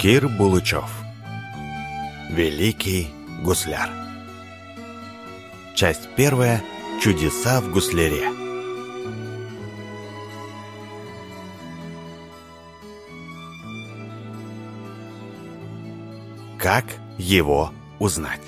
Кир Булычев Великий гусляр Часть первая Чудеса в гусляре Как его узнать?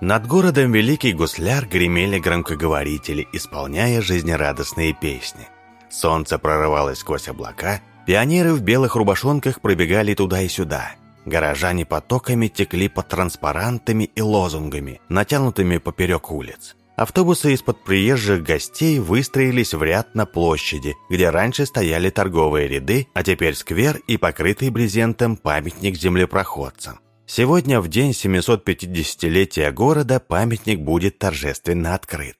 Над городом Великий Гусляр гремели громкоговорители, исполняя жизнерадостные песни. Солнце прорывалось сквозь облака, пионеры в белых рубашонках пробегали туда и сюда. Горожане потоками текли под транспарантами и лозунгами, натянутыми поперек улиц. Автобусы из-под приезжих гостей выстроились в ряд на площади, где раньше стояли торговые ряды, а теперь сквер и покрытый брезентом памятник землепроходцам. Сегодня, в день 750-летия города, памятник будет торжественно открыт.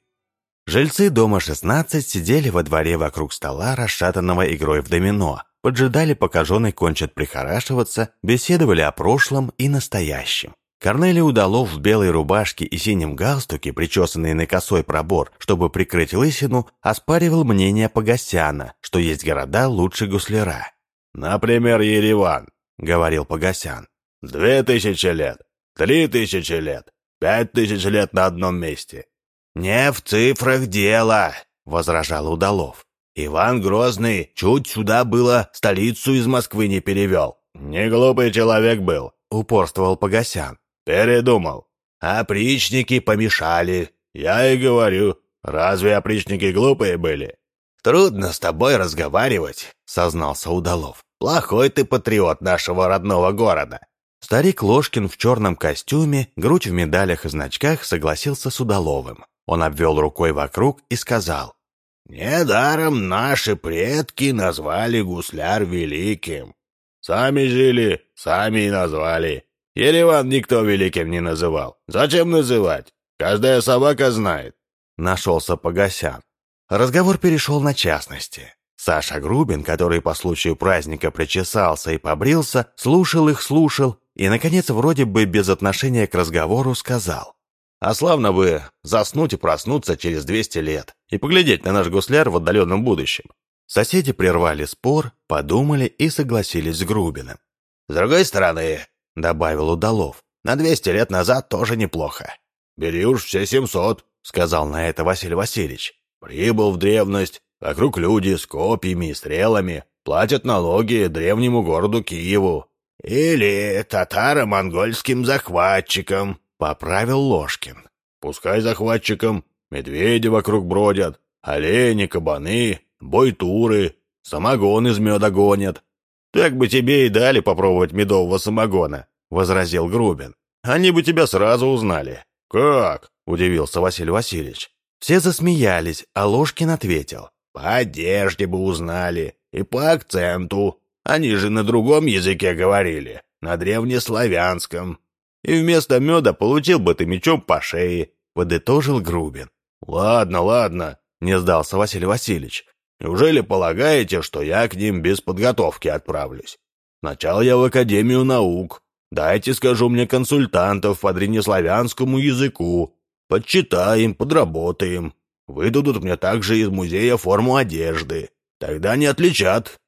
Жильцы дома 16 сидели во дворе вокруг стола, расшатанного игрой в домино, поджидали, пока жены кончат прихорашиваться, беседовали о прошлом и настоящем. Корнелий Удалов в белой рубашке и синем галстуке, причесанный на косой пробор, чтобы прикрыть лысину, оспаривал мнение Погосяна, что есть города лучше гусляра. «Например, Ереван», — говорил Погосян. «Две тысячи лет, три тысячи лет, пять тысяч лет на одном месте. «Не в цифрах дело», — возражал Удалов. «Иван Грозный чуть сюда было столицу из Москвы не перевел». «Не глупый человек был», — упорствовал Погосян. «Передумал». «Опричники помешали». «Я и говорю, разве опричники глупые были?» «Трудно с тобой разговаривать», — сознался Удалов. «Плохой ты патриот нашего родного города». Старик Ложкин в черном костюме, грудь в медалях и значках, согласился с Удаловым. Он обвел рукой вокруг и сказал. «Недаром наши предки назвали гусляр великим. Сами жили, сами и назвали. Ереван никто великим не называл. Зачем называть? Каждая собака знает». Нашелся Погосян. Разговор перешел на частности. Саша Грубин, который по случаю праздника причесался и побрился, слушал их, слушал, и, наконец, вроде бы без отношения к разговору сказал. А славно бы заснуть и проснуться через 200 лет и поглядеть на наш гусляр в отдаленном будущем. Соседи прервали спор, подумали и согласились с Грубиным. «С другой стороны», — добавил Удалов, — «на 200 лет назад тоже неплохо». «Бери уж все 700», — сказал на это Василий Васильевич. «Прибыл в древность, вокруг люди с копьями и стрелами, платят налоги древнему городу Киеву». «Или татаро-монгольским захватчикам», Поправил Ложкин. Пускай захватчикам медведи вокруг бродят, олени, кабаны, бойтуры, самогон из меда гонят. Так бы тебе и дали попробовать медового самогона, возразил Грубин. Они бы тебя сразу узнали. Как? Удивился Василий Васильевич. Все засмеялись, а Ложкин ответил. По одежде бы узнали и по акценту. Они же на другом языке говорили, на древнеславянском и вместо меда получил бы ты мечом по шее», — подытожил Грубин. «Ладно, ладно», — не сдался Василий Васильевич. «Неужели полагаете, что я к ним без подготовки отправлюсь? Сначала я в Академию наук. Дайте, скажу мне, консультантов по древнеславянскому языку. Подчитаем, подработаем. Выдадут мне также из музея форму одежды. Тогда не отличат».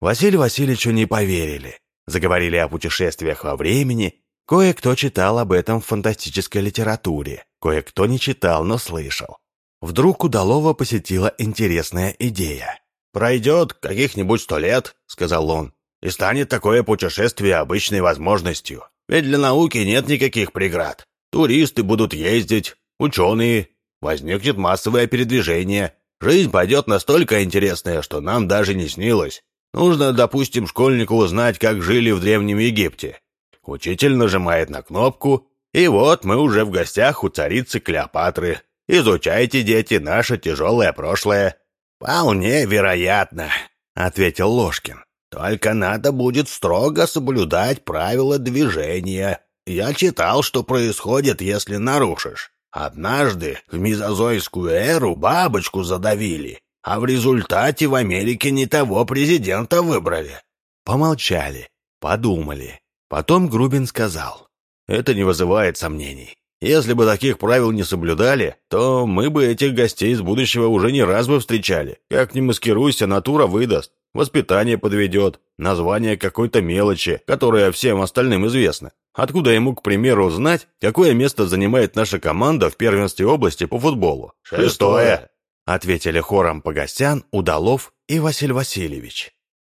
Василию Васильевичу не поверили. Заговорили о путешествиях во времени Кое-кто читал об этом в фантастической литературе, кое-кто не читал, но слышал. Вдруг Удалова посетила интересная идея. «Пройдет каких-нибудь сто лет», — сказал он, — «и станет такое путешествие обычной возможностью. Ведь для науки нет никаких преград. Туристы будут ездить, ученые, возникнет массовое передвижение. Жизнь пойдет настолько интересная, что нам даже не снилось. Нужно, допустим, школьнику узнать, как жили в Древнем Египте. Учитель нажимает на кнопку, и вот мы уже в гостях у царицы Клеопатры. Изучайте, дети, наше тяжелое прошлое». «Вполне вероятно», — ответил Ложкин. «Только надо будет строго соблюдать правила движения. Я читал, что происходит, если нарушишь. Однажды в мезозойскую эру бабочку задавили, а в результате в Америке не того президента выбрали». Помолчали, подумали. Потом Грубин сказал, «Это не вызывает сомнений. Если бы таких правил не соблюдали, то мы бы этих гостей из будущего уже не раз бы встречали. Как ни маскируйся, натура выдаст. Воспитание подведет, название какой-то мелочи, которая всем остальным известна. Откуда ему, к примеру, знать, какое место занимает наша команда в первенстве области по футболу? Шестое, ответили хором Погосян, Удалов и Василий Васильевич.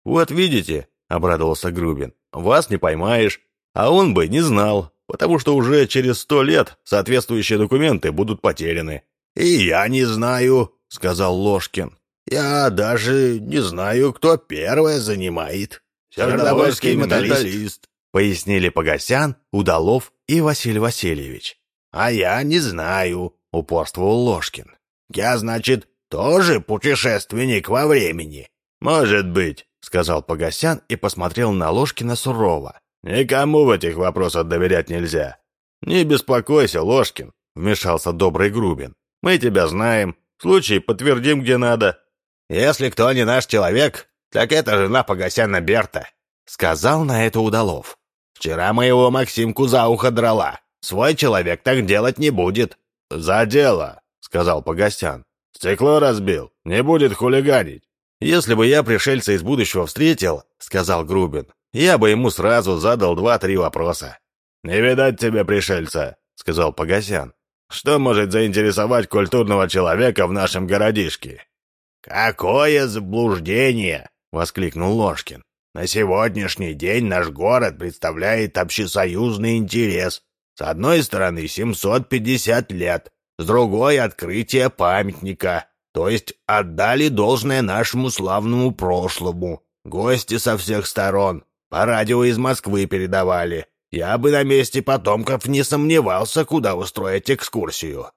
Вот видите, обрадовался Грубин, вас не поймаешь, а он бы не знал, потому что уже через сто лет соответствующие документы будут потеряны. И я не знаю, сказал Ложкин. Я даже не знаю, кто первое занимает. Сердобольский металлист, пояснили Погосян, Удалов и Василий Васильевич. А я не знаю, упорствовал Ложкин. Я, значит, тоже путешественник во времени. Может быть, сказал Погосян и посмотрел на Ложкина сурово. Никому в этих вопросах доверять нельзя. Не беспокойся, Ложкин, вмешался добрый Грубин. Мы тебя знаем, случай подтвердим где надо. «Если кто не наш человек, так это жена Погосяна Берта», — сказал на это Удалов. «Вчера моего Максимку за ухо драла. Свой человек так делать не будет». «За дело», — сказал Погосян. «Стекло разбил, не будет хулиганить». «Если бы я пришельца из будущего встретил», — сказал Грубин, «я бы ему сразу задал два-три вопроса». «Не видать тебе пришельца», — сказал Погосян. «Что может заинтересовать культурного человека в нашем городишке?» «Какое заблуждение!» — воскликнул Ложкин. «На сегодняшний день наш город представляет общесоюзный интерес. С одной стороны 750 лет, с другой — открытие памятника, то есть отдали должное нашему славному прошлому. Гости со всех сторон, по радио из Москвы передавали. Я бы на месте потомков не сомневался, куда устроить экскурсию».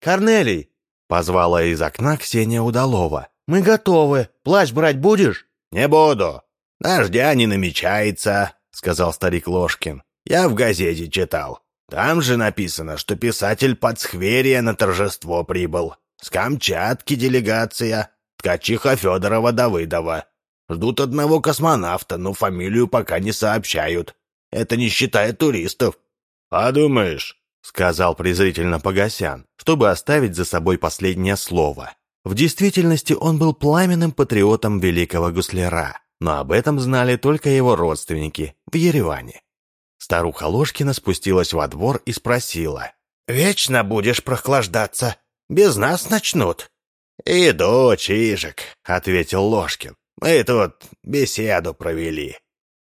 «Корнелий, Позвала из окна Ксения Удалова. «Мы готовы. Плащ брать будешь?» «Не буду. Дождя не намечается», — сказал старик Ложкин. «Я в газете читал. Там же написано, что писатель Подсхверия на торжество прибыл. С Камчатки делегация. Ткачиха Федорова Давыдова. Ждут одного космонавта, но фамилию пока не сообщают. Это не считая туристов». «А думаешь, — сказал презрительно Погосян, чтобы оставить за собой последнее слово. В действительности он был пламенным патриотом великого гусляра, но об этом знали только его родственники в Ереване. Старуха Ложкина спустилась во двор и спросила. «Вечно будешь прохлаждаться? Без нас начнут?» «Иду, Чижик», — ответил Ложкин. «Мы тут беседу провели».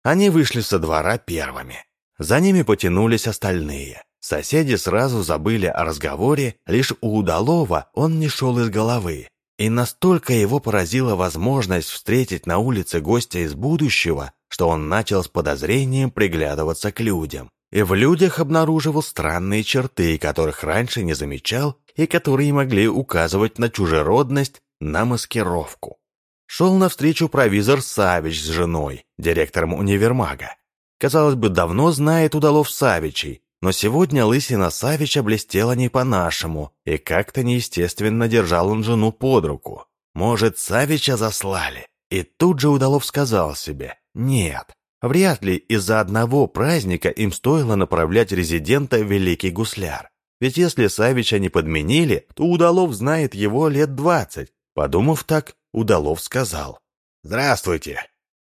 Они вышли со двора первыми. За ними потянулись остальные. Соседи сразу забыли о разговоре, лишь у Удалова он не шел из головы. И настолько его поразила возможность встретить на улице гостя из будущего, что он начал с подозрением приглядываться к людям. И в людях обнаруживал странные черты, которых раньше не замечал и которые могли указывать на чужеродность, на маскировку. Шел навстречу провизор Савич с женой, директором универмага. Казалось бы, давно знает Удалов Савичей, но сегодня лысина Савича блестела не по-нашему, и как-то неестественно держал он жену под руку. Может, Савича заслали? И тут же Удалов сказал себе, нет, вряд ли из-за одного праздника им стоило направлять резидента в Великий Гусляр. Ведь если Савича не подменили, то Удалов знает его лет двадцать. Подумав так, Удалов сказал. «Здравствуйте».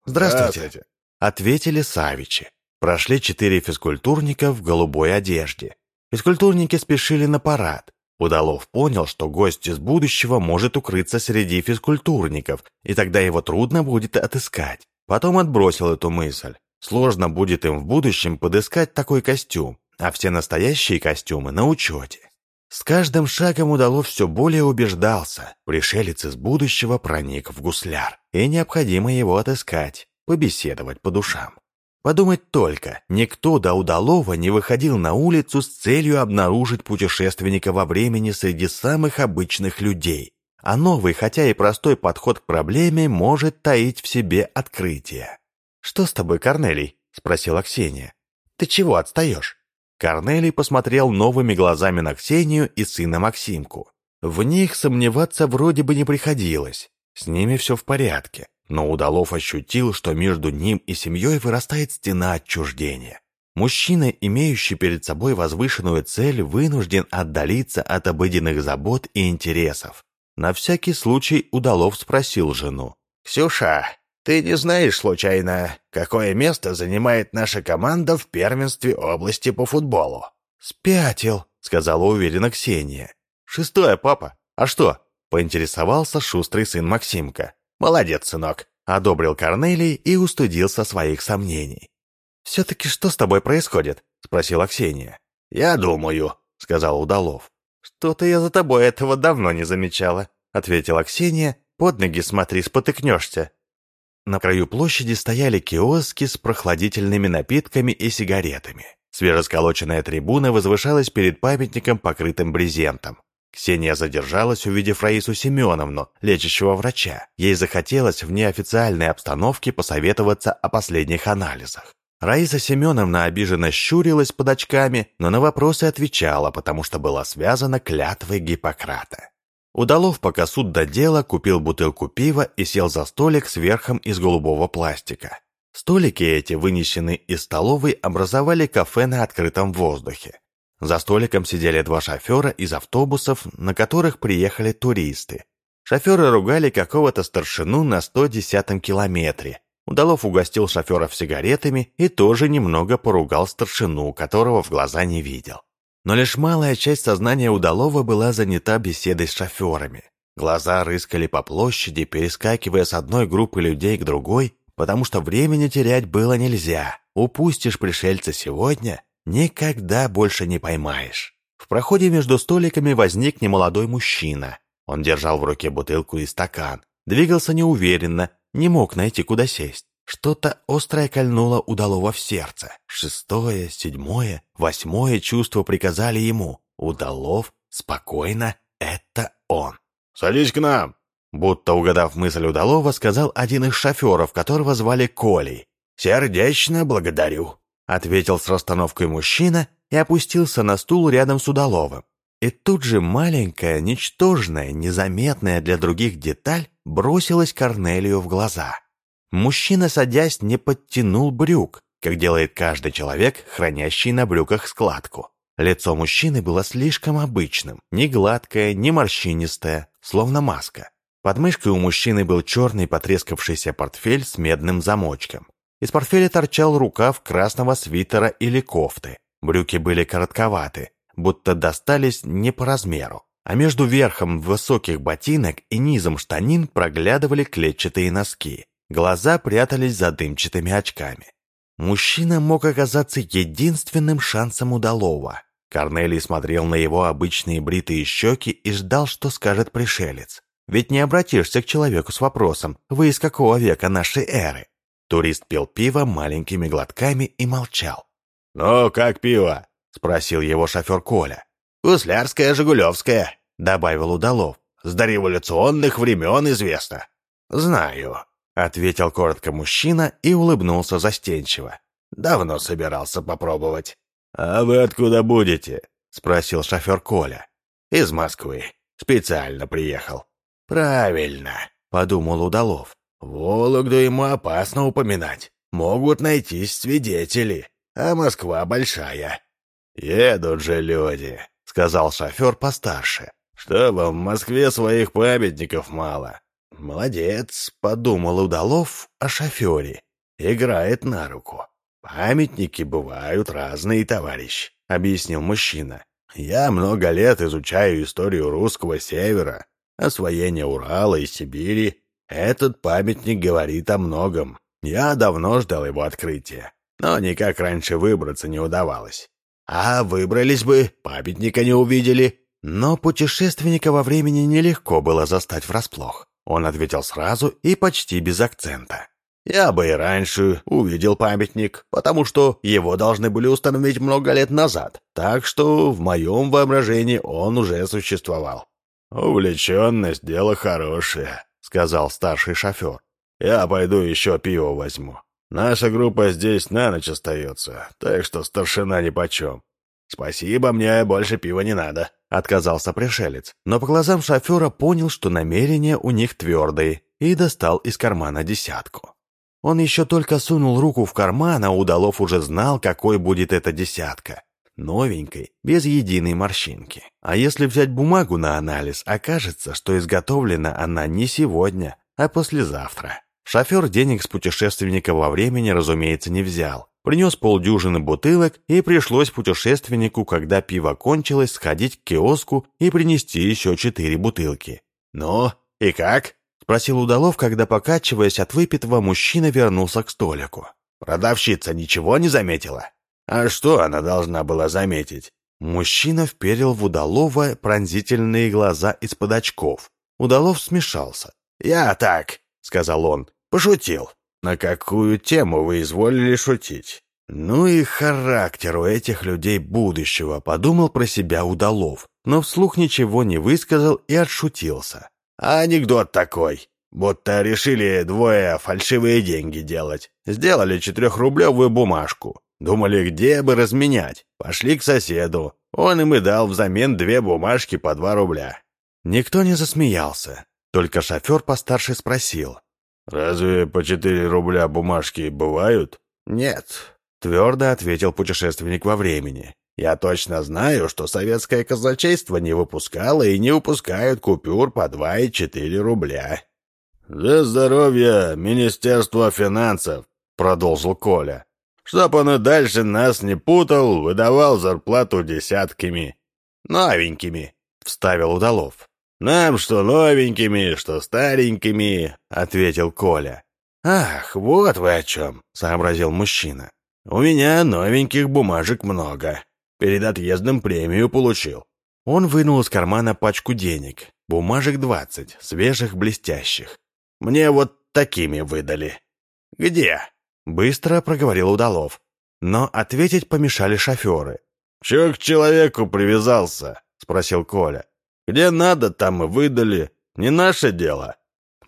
«Здравствуйте», Здравствуйте. — ответили Савичи. Прошли четыре физкультурника в голубой одежде. Физкультурники спешили на парад. Удалов понял, что гость из будущего может укрыться среди физкультурников, и тогда его трудно будет отыскать. Потом отбросил эту мысль. Сложно будет им в будущем подыскать такой костюм, а все настоящие костюмы на учете. С каждым шагом Удалов все более убеждался, пришелец из будущего проник в гусляр, и необходимо его отыскать, побеседовать по душам. Подумать только, никто до Удалова не выходил на улицу с целью обнаружить путешественника во времени среди самых обычных людей. А новый, хотя и простой подход к проблеме может таить в себе открытие. «Что с тобой, Корнелий?» – спросила Ксения. «Ты чего отстаешь?» Корнелий посмотрел новыми глазами на Ксению и сына Максимку. В них сомневаться вроде бы не приходилось. С ними все в порядке. Но Удалов ощутил, что между ним и семьей вырастает стена отчуждения. Мужчина, имеющий перед собой возвышенную цель, вынужден отдалиться от обыденных забот и интересов. На всякий случай Удалов спросил жену. «Ксюша, ты не знаешь, случайно, какое место занимает наша команда в первенстве области по футболу?» «Спятил», — сказала уверенно Ксения. «Шестое, папа. А что?» — поинтересовался шустрый сын Максимка. «Молодец, сынок», — одобрил Корнелий и устыдился своих сомнений. «Все-таки что с тобой происходит?» — спросила Ксения. «Я думаю», — сказал Удалов. «Что-то я за тобой этого давно не замечала», — ответила Ксения. «Под ноги смотри, спотыкнешься». На краю площади стояли киоски с прохладительными напитками и сигаретами. Свежесколоченная трибуна возвышалась перед памятником, покрытым брезентом. Ксения задержалась, увидев Раису Семеновну, лечащего врача. Ей захотелось в неофициальной обстановке посоветоваться о последних анализах. Раиса Семеновна обиженно щурилась под очками, но на вопросы отвечала, потому что была связана клятвой Гиппократа. Удалов, пока суд до дела, купил бутылку пива и сел за столик с верхом из голубого пластика. Столики эти, вынесенные из столовой, образовали кафе на открытом воздухе. За столиком сидели два шофера из автобусов, на которых приехали туристы. Шоферы ругали какого-то старшину на 110-м километре, Удалов угостил шоферов сигаретами и тоже немного поругал старшину, которого в глаза не видел. Но лишь малая часть сознания Удалова была занята беседой с шоферами. Глаза рыскали по площади, перескакивая с одной группы людей к другой, потому что времени терять было нельзя. Упустишь пришельца сегодня, никогда больше не поймаешь. В проходе между столиками возник немолодой мужчина. Он держал в руке бутылку и стакан, двигался неуверенно, не мог найти, куда сесть. Что-то острое кольнуло удалого в сердце. Шестое, седьмое, восьмое чувство приказали ему. Удалов, спокойно, это он. «Садись к нам!» Будто угадав мысль Удалова, сказал один из шоферов, которого звали Колей. «Сердечно благодарю», — ответил с расстановкой мужчина и опустился на стул рядом с Удаловым. И тут же маленькая, ничтожная, незаметная для других деталь бросилась Корнелию в глаза. Мужчина, садясь, не подтянул брюк, как делает каждый человек, хранящий на брюках складку. Лицо мужчины было слишком обычным, не гладкое, не морщинистое, словно маска. Под мышкой у мужчины был черный потрескавшийся портфель с медным замочком. Из портфеля торчал рукав красного свитера или кофты. Брюки были коротковаты, будто достались не по размеру, а между верхом высоких ботинок и низом штанин проглядывали клетчатые носки. Глаза прятались за дымчатыми очками. Мужчина мог оказаться единственным шансом удалого. Корнелий смотрел на его обычные бритые щеки и ждал, что скажет пришелец. Ведь не обратишься к человеку с вопросом «Вы из какого века нашей эры?» Турист пил пиво маленькими глотками и молчал. «Ну, как пиво?» — спросил его шофер Коля. «Гуслярское, Жигулевское», — добавил Удалов. «С дореволюционных времен известно». «Знаю», — ответил коротко мужчина и улыбнулся застенчиво. «Давно собирался попробовать». «А вы откуда будете?» — спросил шофер Коля. «Из Москвы. Специально приехал». «Правильно», — подумал Удалов. «Вологду ему опасно упоминать. Могут найтись свидетели, а Москва большая. «Едут же люди», — сказал шофер постарше. «Что вам в Москве своих памятников мало?» «Молодец», — подумал Удалов о шофере. «Играет на руку. Памятники бывают разные, товарищ», — объяснил мужчина. «Я много лет изучаю историю русского севера, освоение Урала и Сибири. Этот памятник говорит о многом. Я давно ждал его открытия, но никак раньше выбраться не удавалось. А выбрались бы, памятника не увидели. Но путешественника во времени нелегко было застать врасплох. Он ответил сразу и почти без акцента. Я бы и раньше увидел памятник, потому что его должны были установить много лет назад, так что в моем воображении он уже существовал. «Увлеченность — дело хорошее», — сказал старший шофер. «Я пойду еще пиво возьму». Наша группа здесь на ночь остается, так что старшина нипочем. Спасибо, мне больше пива не надо», — отказался пришелец. Но по глазам шофера понял, что намерения у них твердые, и достал из кармана десятку. Он еще только сунул руку в карман, а Удалов уже знал, какой будет эта десятка. Новенькой, без единой морщинки. А если взять бумагу на анализ, окажется, что изготовлена она не сегодня, а послезавтра. Шофер денег с путешественника во времени, разумеется, не взял. Принес полдюжины бутылок, и пришлось путешественнику, когда пиво кончилось, сходить к киоску и принести еще четыре бутылки. «Ну, и как?» — спросил Удалов, когда, покачиваясь от выпитого, мужчина вернулся к столику. «Продавщица ничего не заметила?» «А что она должна была заметить?» Мужчина вперил в Удалова пронзительные глаза из-под очков. Удалов смешался. «Я так», — сказал он, — «пошутил». «На какую тему вы изволили шутить?» «Ну и характер у этих людей будущего», — подумал про себя Удалов, но вслух ничего не высказал и отшутился. «А анекдот такой. Будто решили двое фальшивые деньги делать. Сделали четырехрублевую бумажку. Думали, где бы разменять. Пошли к соседу. Он им и дал взамен две бумажки по два рубля». Никто не засмеялся. Только шофер постарше спросил. «Разве по четыре рубля бумажки бывают?» «Нет», — твердо ответил путешественник во времени. «Я точно знаю, что советское казначейство не выпускало и не выпускают купюр по два и четыре рубля». «За здоровье Министерства финансов», — продолжил Коля. «Чтоб он и дальше нас не путал, выдавал зарплату десятками». «Новенькими», — вставил Удалов. «Нам что новенькими, что старенькими», — ответил Коля. «Ах, вот вы о чем», — сообразил мужчина. «У меня новеньких бумажек много. Перед отъездом премию получил». Он вынул из кармана пачку денег. Бумажек двадцать, свежих, блестящих. «Мне вот такими выдали». «Где?» — быстро проговорил Удалов. Но ответить помешали шоферы. «Чё к человеку привязался?» — спросил Коля. Где надо, там и выдали. Не наше дело».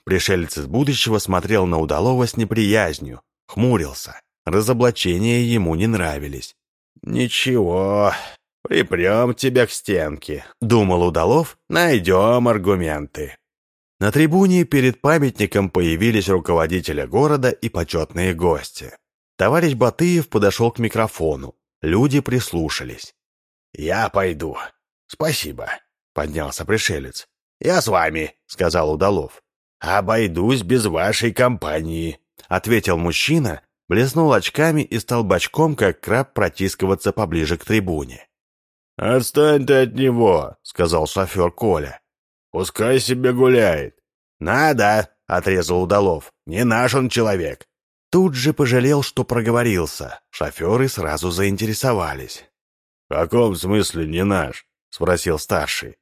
Пришелец из будущего смотрел на Удалова с неприязнью, хмурился. Разоблачения ему не нравились. «Ничего, припрем тебя к стенке», — думал Удалов, — «найдем аргументы». На трибуне перед памятником появились руководители города и почетные гости. Товарищ Батыев подошел к микрофону. Люди прислушались. «Я пойду. Спасибо», — поднялся пришелец. «Я с вами», — сказал Удалов. «Обойдусь без вашей компании», — ответил мужчина, блеснул очками и стал бочком, как краб, протискиваться поближе к трибуне. «Отстань ты от него», — сказал шофер Коля. «Пускай себе гуляет». «Надо», — отрезал Удалов. «Не наш он человек». Тут же пожалел, что проговорился. Шоферы сразу заинтересовались. «В каком смысле не наш?» — спросил старший.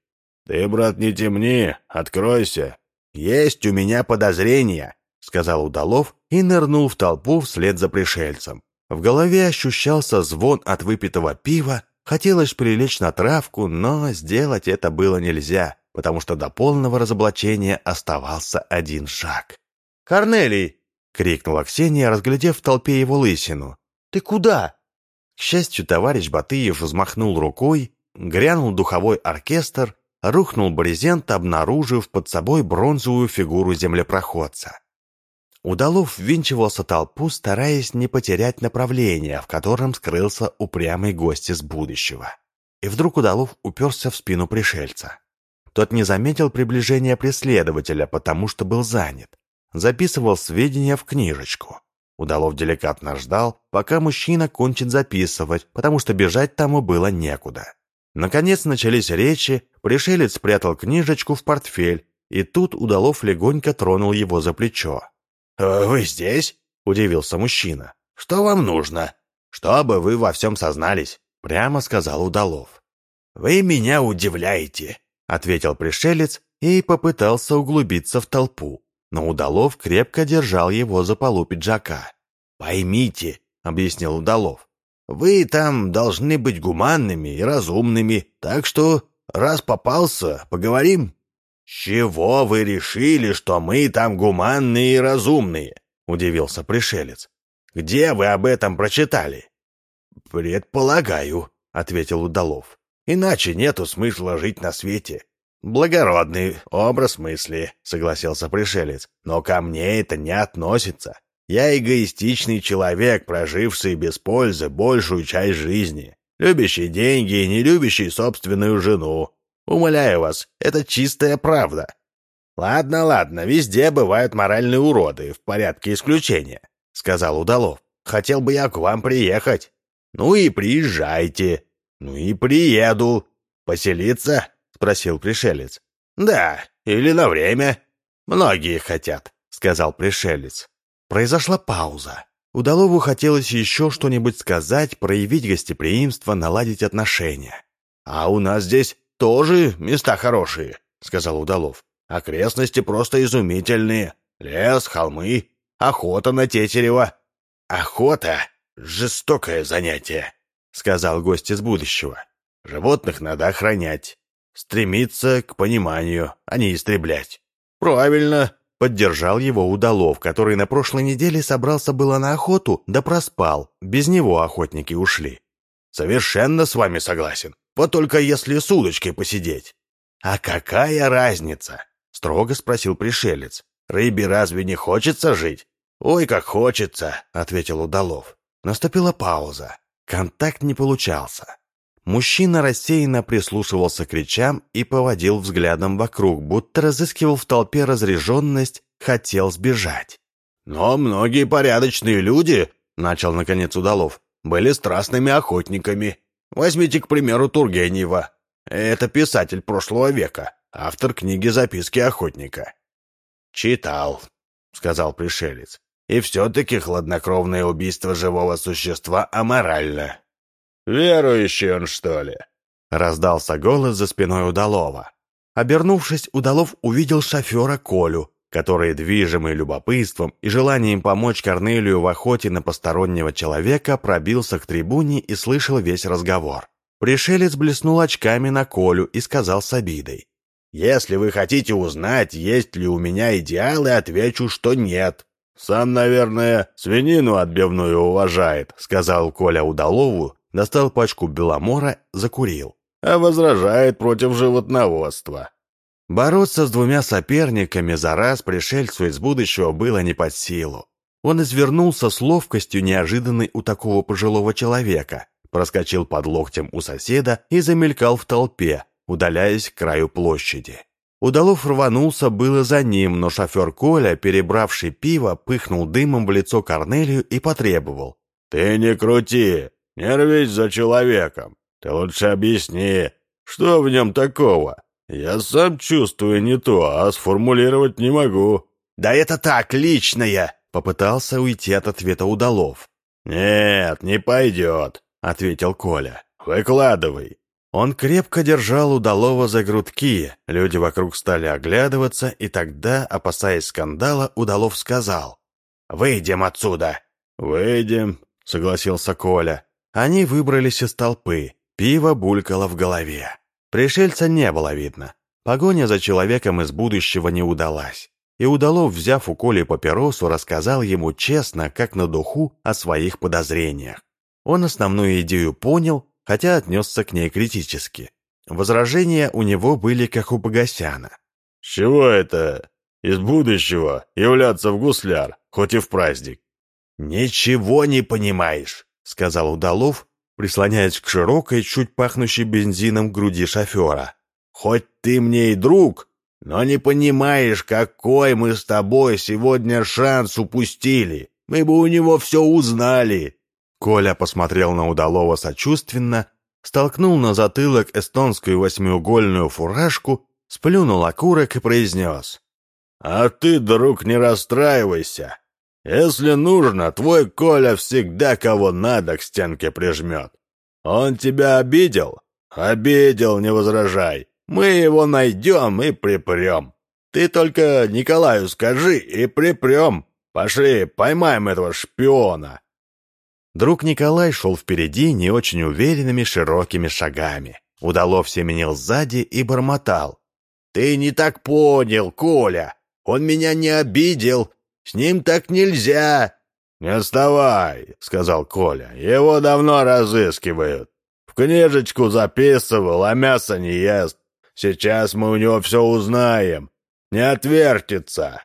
«Ты, брат, не темни, откройся». «Есть у меня подозрения», — сказал Удалов и нырнул в толпу вслед за пришельцем. В голове ощущался звон от выпитого пива, хотелось прилечь на травку, но сделать это было нельзя, потому что до полного разоблачения оставался один шаг. «Корнелий!» — крикнула Ксения, разглядев в толпе его лысину. «Ты куда?» К счастью, товарищ Батыев взмахнул рукой, грянул духовой оркестр, рухнул брезент, обнаружив под собой бронзовую фигуру землепроходца. Удалов ввинчивался толпу, стараясь не потерять направление, в котором скрылся упрямый гость из будущего. И вдруг Удалов уперся в спину пришельца. Тот не заметил приближения преследователя, потому что был занят. Записывал сведения в книжечку. Удалов деликатно ждал, пока мужчина кончит записывать, потому что бежать тому было некуда. Наконец начались речи, пришелец спрятал книжечку в портфель, и тут Удалов легонько тронул его за плечо. «Э, «Вы здесь?» — удивился мужчина. «Что вам нужно?» «Чтобы вы во всем сознались», — прямо сказал Удалов. «Вы меня удивляете», — ответил пришелец и попытался углубиться в толпу, но Удалов крепко держал его за полу пиджака. «Поймите», — объяснил Удалов, вы там должны быть гуманными и разумными, так что, раз попался, поговорим». «Чего вы решили, что мы там гуманные и разумные?» — удивился пришелец. «Где вы об этом прочитали?» «Предполагаю», — ответил Удалов. «Иначе нету смысла жить на свете». «Благородный образ мысли», — согласился пришелец. «Но ко мне это не относится. Я эгоистичный человек, проживший без пользы большую часть жизни, любящий деньги и не любящий собственную жену. Умоляю вас, это чистая правда. Ладно, ладно, везде бывают моральные уроды, в порядке исключения, сказал Удалов. Хотел бы я к вам приехать. Ну и приезжайте. Ну и приеду. Поселиться? спросил пришелец. Да, или на время. Многие хотят, сказал пришелец. Произошла пауза. Удалову хотелось еще что-нибудь сказать, проявить гостеприимство, наладить отношения. «А у нас здесь тоже места хорошие», — сказал Удалов. «Окрестности просто изумительные. Лес, холмы, охота на тетерева». «Охота — жестокое занятие», — сказал гость из будущего. «Животных надо охранять, стремиться к пониманию, а не истреблять». «Правильно», Поддержал его Удалов, который на прошлой неделе собрался было на охоту, да проспал. Без него охотники ушли. «Совершенно с вами согласен. Вот только если с удочкой посидеть». «А какая разница?» — строго спросил пришелец. «Рыбе разве не хочется жить?» «Ой, как хочется», — ответил Удалов. Наступила пауза. Контакт не получался. Мужчина рассеянно прислушивался к речам и поводил взглядом вокруг, будто разыскивал в толпе разряженность, хотел сбежать. «Но многие порядочные люди», — начал наконец Удалов, — «были страстными охотниками. Возьмите, к примеру, Тургенева. Это писатель прошлого века, автор книги «Записки охотника». «Читал», — сказал пришелец. «И все-таки хладнокровное убийство живого существа аморально. «Верующий он, что ли?» — раздался голос за спиной Удалова. Обернувшись, Удалов увидел шофера Колю, который, движимый любопытством и желанием помочь Корнелию в охоте на постороннего человека, пробился к трибуне и слышал весь разговор. Пришелец блеснул очками на Колю и сказал с обидой. «Если вы хотите узнать, есть ли у меня идеалы, отвечу, что нет. Сам, наверное, свинину отбивную уважает», — сказал Коля Удалову, достал пачку беломора, закурил. А возражает против животноводства. Бороться с двумя соперниками за раз пришельцу из будущего было не под силу. Он извернулся с ловкостью, неожиданной у такого пожилого человека, проскочил под локтем у соседа и замелькал в толпе, удаляясь к краю площади. Удалов рванулся было за ним, но шофер Коля, перебравший пиво, пыхнул дымом в лицо Корнелию и потребовал. «Ты не крути! Не рвись за человеком. Ты лучше объясни, что в нем такого? Я сам чувствую не то, а сформулировать не могу». «Да это так, личное!» — попытался уйти от ответа Удалов. «Нет, не пойдет», — ответил Коля. «Выкладывай». Он крепко держал Удалова за грудки, люди вокруг стали оглядываться, и тогда, опасаясь скандала, Удалов сказал. «Выйдем отсюда!» «Выйдем», — согласился Коля. Они выбрались из толпы. Пиво булькало в голове. Пришельца не было видно. Погоня за человеком из будущего не удалась. И Удалов, взяв у Коли папиросу, рассказал ему честно, как на духу, о своих подозрениях. Он основную идею понял, хотя отнесся к ней критически. Возражения у него были как у Погосяна. «С чего это из будущего являться в гусляр, хоть и в праздник?» «Ничего не понимаешь сказал Удалов, прислоняясь к широкой, чуть пахнущей бензином груди шофера. «Хоть ты мне и друг, но не понимаешь, какой мы с тобой сегодня шанс упустили. Мы бы у него все узнали». Коля посмотрел на Удалова сочувственно, столкнул на затылок эстонскую восьмиугольную фуражку, сплюнул окурок и произнес. «А ты, друг, не расстраивайся. Если нужно, твой Коля всегда кого надо к стенке прижмет. Он тебя обидел? Обидел, не возражай. Мы его найдем и припрем. Ты только Николаю скажи и припрем. Пошли, поймаем этого шпиона. Друг Николай шел впереди не очень уверенными широкими шагами. Удалов семенил сзади и бормотал. «Ты не так понял, Коля. Он меня не обидел. С ним так нельзя!» «Не вставай!» — сказал Коля. «Его давно разыскивают. В книжечку записывал, а мясо не ест. Сейчас мы у него все узнаем. Не отвертится!»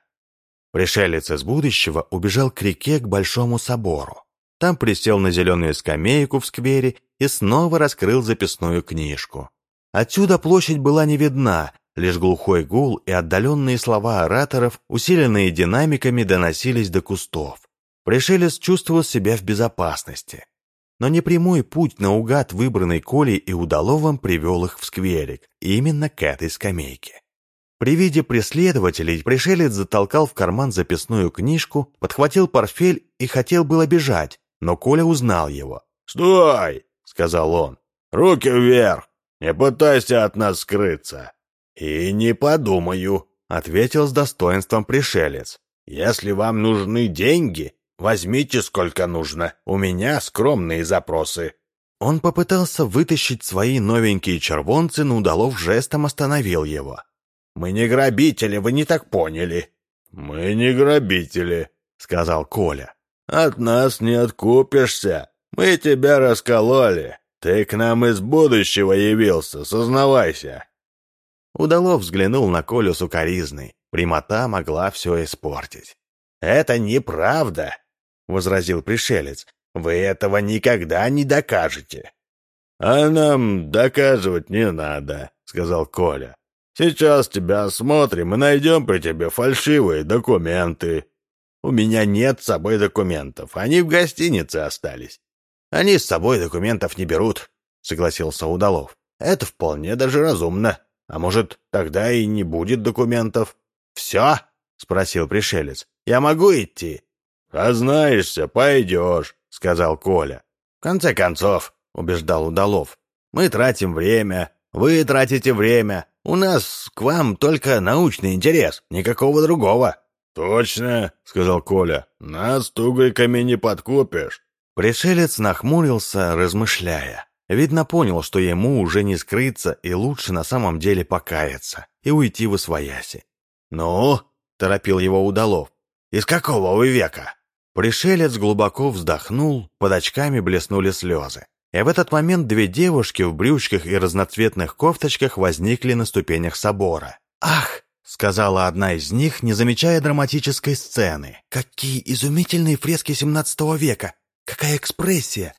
Пришелец из будущего убежал к реке к Большому собору. Там присел на зеленую скамейку в сквере и снова раскрыл записную книжку. Отсюда площадь была не видна, лишь глухой гул и отдаленные слова ораторов, усиленные динамиками, доносились до кустов. Пришелец чувствовал себя в безопасности. Но непрямой путь наугад, выбранный Колей и Удаловым, привел их в скверик, именно к этой скамейке. При виде преследователей пришелец затолкал в карман записную книжку, подхватил портфель и хотел было бежать, но Коля узнал его. «Стой!» — сказал он. «Руки вверх! Не пытайся от нас скрыться!» «И не подумаю», — ответил с достоинством пришелец. «Если вам нужны деньги, возьмите сколько нужно. У меня скромные запросы». Он попытался вытащить свои новенькие червонцы, но Удалов жестом остановил его. «Мы не грабители, вы не так поняли». «Мы не грабители», — сказал Коля. «От нас не откупишься. Мы тебя раскололи. Ты к нам из будущего явился, сознавайся». Удалов взглянул на Колю сукоризной. Прямота могла все испортить. «Это неправда», — возразил пришелец. «Вы этого никогда не докажете». «А нам доказывать не надо», — сказал Коля. Сейчас тебя осмотрим и найдем при тебе фальшивые документы». «У меня нет с собой документов. Они в гостинице остались». «Они с собой документов не берут», — согласился Удалов. «Это вполне даже разумно. А может, тогда и не будет документов?» «Все?» — спросил пришелец. «Я могу идти?» «А знаешься, пойдешь», — сказал Коля. «В конце концов», — убеждал Удалов, — «мы тратим время, вы тратите время, у нас к вам только научный интерес, никакого другого». «Точно», — сказал Коля, — «нас тугриками не подкупишь». Пришелец нахмурился, размышляя. Видно, понял, что ему уже не скрыться и лучше на самом деле покаяться и уйти в освояси. «Ну?» — торопил его Удалов. «Из какого вы века?» Пришелец глубоко вздохнул, под очками блеснули слезы. И в этот момент две девушки в брючках и разноцветных кофточках возникли на ступенях собора. «Ах!» — сказала одна из них, не замечая драматической сцены. «Какие изумительные фрески XVII века! Какая экспрессия!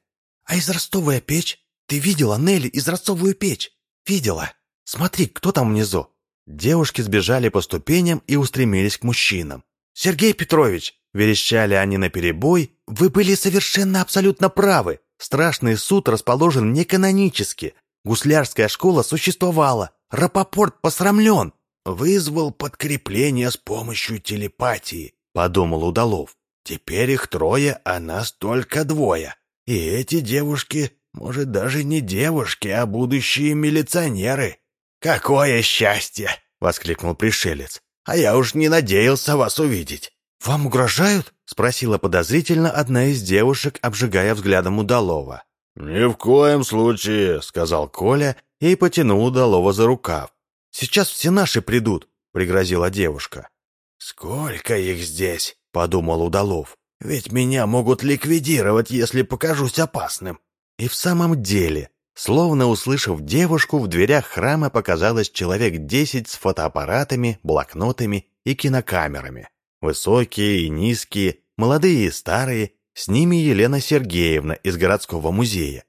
А израстовая печь? Ты видела, Нелли, израстовую печь? Видела? Смотри, кто там внизу?» Девушки сбежали по ступеням и устремились к мужчинам. «Сергей Петрович!» — верещали они наперебой. «Вы были совершенно абсолютно правы! Страшный суд расположен не канонически. Гуслярская школа существовала. Рапопорт посрамлен. Вызвал подкрепление с помощью телепатии, подумал Удалов. Теперь их трое, а нас только двое. И эти девушки, может, даже не девушки, а будущие милиционеры. «Какое счастье!» — воскликнул пришелец. «А я уж не надеялся вас увидеть». «Вам угрожают?» — спросила подозрительно одна из девушек, обжигая взглядом Удалова. «Ни в коем случае», — сказал Коля и потянул Удалова за рукав. «Сейчас все наши придут», — пригрозила девушка. «Сколько их здесь?» — подумал Удалов. «Ведь меня могут ликвидировать, если покажусь опасным». И в самом деле, словно услышав девушку, в дверях храма показалось человек десять с фотоаппаратами, блокнотами и кинокамерами. Высокие и низкие, молодые и старые, с ними Елена Сергеевна из городского музея.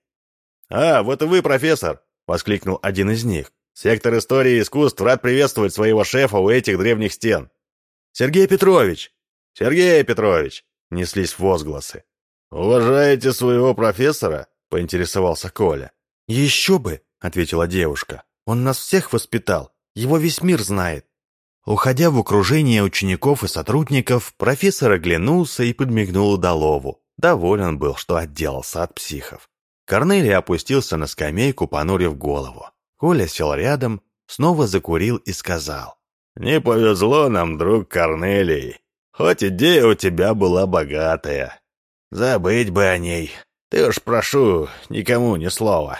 «А, вот и вы, профессор!» — воскликнул один из них. «Сектор истории и искусств рад приветствовать своего шефа у этих древних стен». «Сергей Петрович! Сергей Петрович!» — неслись возгласы. «Уважаете своего профессора?» — поинтересовался Коля. «Еще бы!» — ответила девушка. «Он нас всех воспитал. Его весь мир знает. Уходя в окружение учеников и сотрудников, профессор оглянулся и подмигнул Удалову. Доволен был, что отделался от психов. Корнелий опустился на скамейку, понурив голову. Коля сел рядом, снова закурил и сказал. «Не повезло нам, друг Корнелий. Хоть идея у тебя была богатая. Забыть бы о ней. Ты уж прошу, никому ни слова.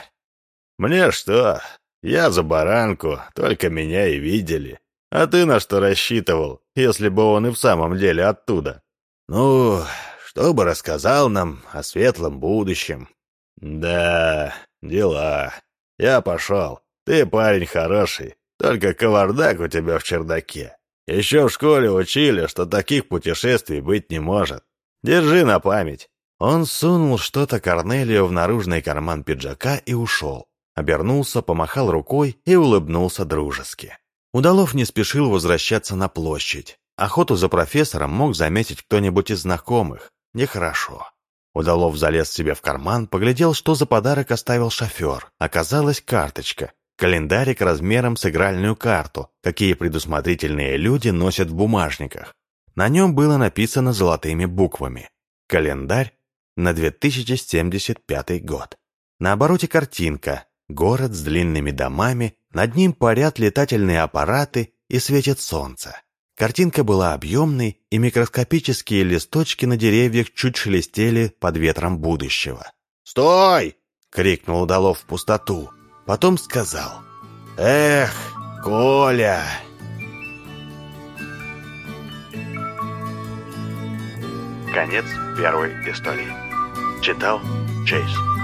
Мне что? Я за баранку, только меня и видели. А ты на что рассчитывал, если бы он и в самом деле оттуда? Ну, чтобы рассказал нам о светлом будущем. Да, дела. Я пошел. Ты парень хороший, только кавардак у тебя в чердаке. Еще в школе учили, что таких путешествий быть не может. Держи на память». Он сунул что-то Корнелию в наружный карман пиджака и ушел. Обернулся, помахал рукой и улыбнулся дружески. Удалов не спешил возвращаться на площадь. Охоту за профессором мог заметить кто-нибудь из знакомых. Нехорошо. Удалов залез себе в карман, поглядел, что за подарок оставил шофер. Оказалась карточка. Календарик размером с игральную карту, какие предусмотрительные люди носят в бумажниках. На нем было написано золотыми буквами. Календарь на 2075 год. На обороте картинка. Город с длинными домами, над ним парят летательные аппараты и светит солнце. Картинка была объемной, и микроскопические листочки на деревьях чуть шелестели под ветром будущего. «Стой!» — крикнул Удалов в пустоту. Потом сказал. «Эх, Коля!» Конец первой истории. Читал Чейз.